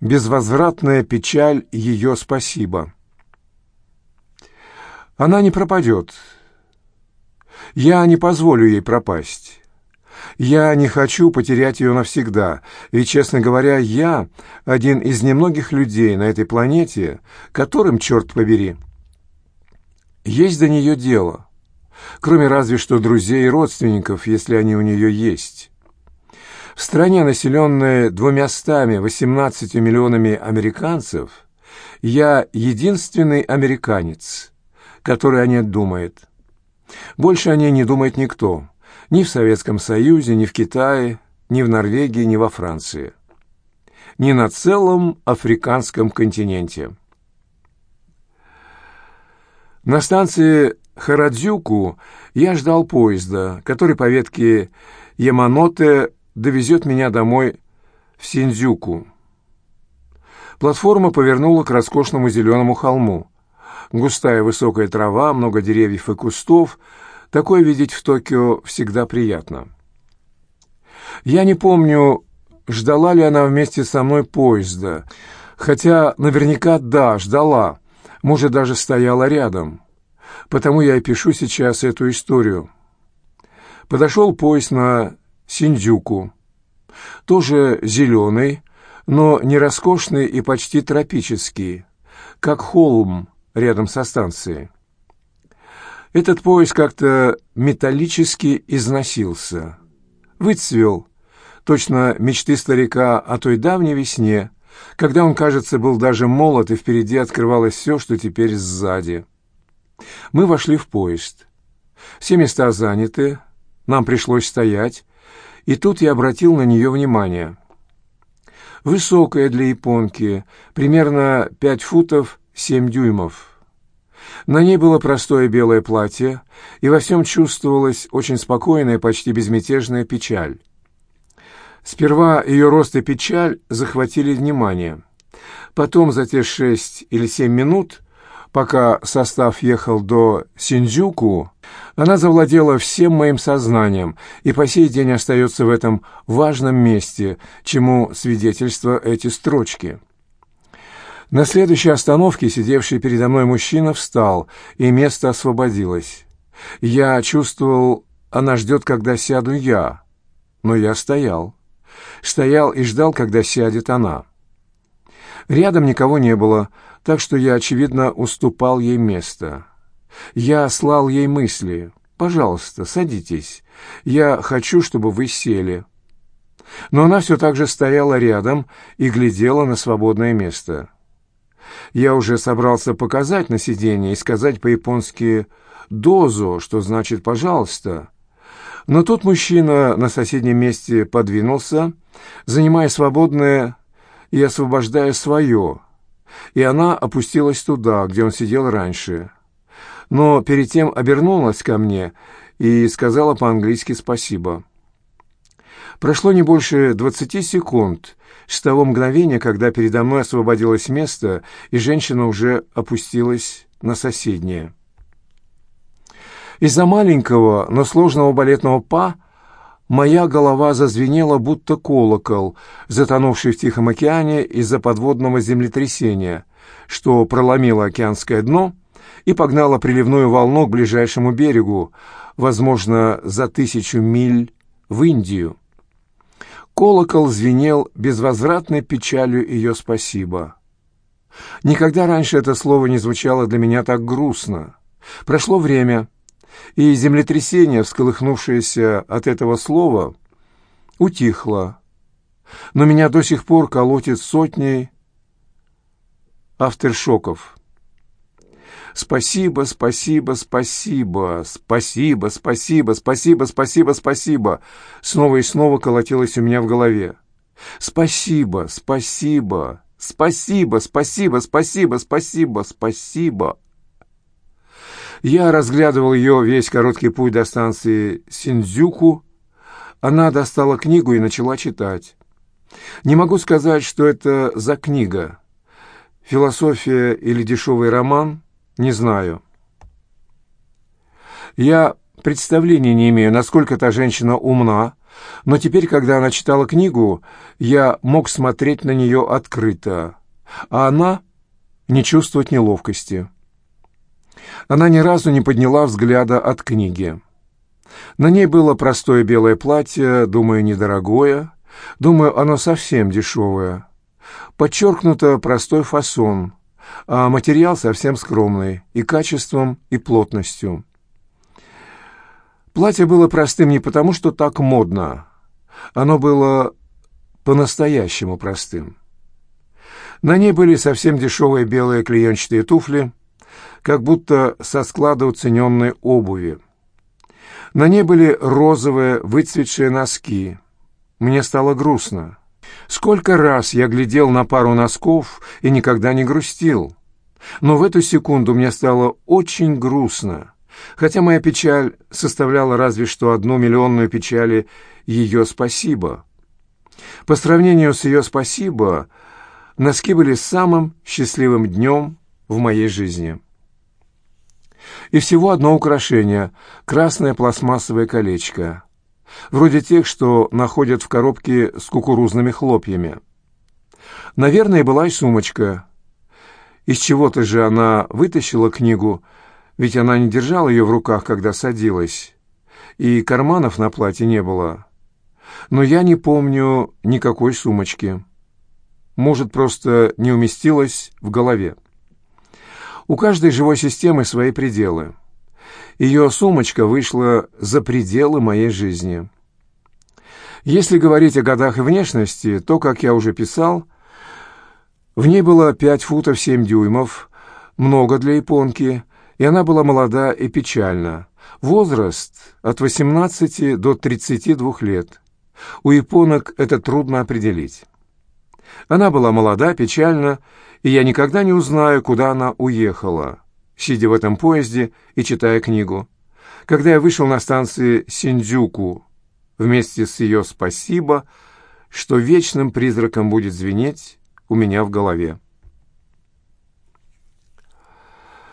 Безвозвратная печаль ее спасибо. Она не пропадет. Я не позволю ей пропасть. Я не хочу потерять ее навсегда, ведь, честно говоря, я один из немногих людей на этой планете, которым, черт побери, есть до нее дело, кроме разве что друзей и родственников, если они у нее есть. В стране, населенной двумястами восемнадцатью миллионами американцев, я единственный американец, который о ней думает. Больше о ней не думает никто, ни в Советском Союзе, ни в Китае, ни в Норвегии, ни во Франции, ни на целом африканском континенте. На станции Харадзюку я ждал поезда, который по ветке Яманоте довезет меня домой в Синдзюку. Платформа повернула к роскошному зеленому холму. Густая высокая трава, много деревьев и кустов. Такое видеть в Токио всегда приятно. Я не помню, ждала ли она вместе со мной поезда, хотя наверняка да, ждала, может, даже стояла рядом. Потому я и пишу сейчас эту историю. Подошел поезд на Синдзюку. Тоже зеленый, но не роскошный и почти тропический, как холм рядом со станцией. Этот поезд как-то металлически износился, выцвел, точно мечты старика о той давней весне, когда он, кажется, был даже молод, и впереди открывалось все, что теперь сзади. Мы вошли в поезд. Все места заняты, нам пришлось стоять, и тут я обратил на нее внимание. Высокая для японки, примерно пять футов семь дюймов. На ней было простое белое платье, и во всем чувствовалась очень спокойная, почти безмятежная печаль. Сперва ее рост и печаль захватили внимание. Потом, за те шесть или семь минут, пока состав ехал до Синдзюку, она завладела всем моим сознанием и по сей день остается в этом важном месте, чему свидетельство эти строчки. На следующей остановке сидевший передо мной мужчина встал, и место освободилось. Я чувствовал, она ждет, когда сяду я, но я стоял. Стоял и ждал, когда сядет она. Рядом никого не было, так что я, очевидно, уступал ей место. Я слал ей мысли. «Пожалуйста, садитесь. Я хочу, чтобы вы сели». Но она все так же стояла рядом и глядела на свободное место. Я уже собрался показать на сиденье и сказать по-японски «дозу», что значит «пожалуйста». Но тут мужчина на соседнем месте подвинулся, занимая свободное и освобождая свое, и она опустилась туда, где он сидел раньше но перед тем обернулась ко мне и сказала по-английски «спасибо». Прошло не больше двадцати секунд с того мгновения, когда передо мной освободилось место, и женщина уже опустилась на соседнее. Из-за маленького, но сложного балетного па моя голова зазвенела, будто колокол, затонувший в Тихом океане из-за подводного землетрясения, что проломило океанское дно и погнала приливную волну к ближайшему берегу, возможно, за тысячу миль в Индию. Колокол звенел безвозвратной печалью ее спасибо. Никогда раньше это слово не звучало для меня так грустно. Прошло время, и землетрясение, всколыхнувшееся от этого слова, утихло. Но меня до сих пор колотит сотней авторшоков. Спасибо, спасибо, спасибо, спасибо, спасибо, спасибо, спасибо, спасибо. Снова и снова колотилось у меня в голове. Спасибо, спасибо, спасибо, спасибо, спасибо, спасибо, спасибо. Я разглядывал ее весь короткий путь до станции Синдзюку. Она достала книгу и начала читать. Не могу сказать, что это за книга. Философия или дешевый роман — не знаю. Я представления не имею, насколько та женщина умна, Но теперь, когда она читала книгу, я мог смотреть на нее открыто, а она не чувствовать неловкости. Она ни разу не подняла взгляда от книги. На ней было простое белое платье, думаю, недорогое, думаю, оно совсем дешевое. Подчеркнуто простой фасон, а материал совсем скромный, и качеством, и плотностью. Платье было простым не потому, что так модно. Оно было по-настоящему простым. На ней были совсем дешевые белые клеенчатые туфли, как будто со склада уцененной обуви. На ней были розовые выцветшие носки. Мне стало грустно. Сколько раз я глядел на пару носков и никогда не грустил. Но в эту секунду мне стало очень грустно, хотя моя печаль составляла разве что одну миллионную печали ее «спасибо». По сравнению с ее «спасибо», носки были самым счастливым днем в моей жизни. И всего одно украшение — красное пластмассовое колечко, вроде тех, что находят в коробке с кукурузными хлопьями. Наверное, была и сумочка. Из чего-то же она вытащила книгу, ведь она не держала ее в руках, когда садилась, и карманов на платье не было. Но я не помню никакой сумочки. Может, просто не уместилась в голове. У каждой живой системы свои пределы. Ее сумочка вышла за пределы моей жизни. Если говорить о годах и внешности, то, как я уже писал, в ней было 5 футов 7 дюймов, много для японки, и она была молода и печальна. Возраст от 18 до 32 лет. У японок это трудно определить. Она была молода, печальна, и я никогда не узнаю, куда она уехала, сидя в этом поезде и читая книгу. Когда я вышел на станции Синдзюку вместе с ее «Спасибо», что вечным призраком будет звенеть у меня в голове.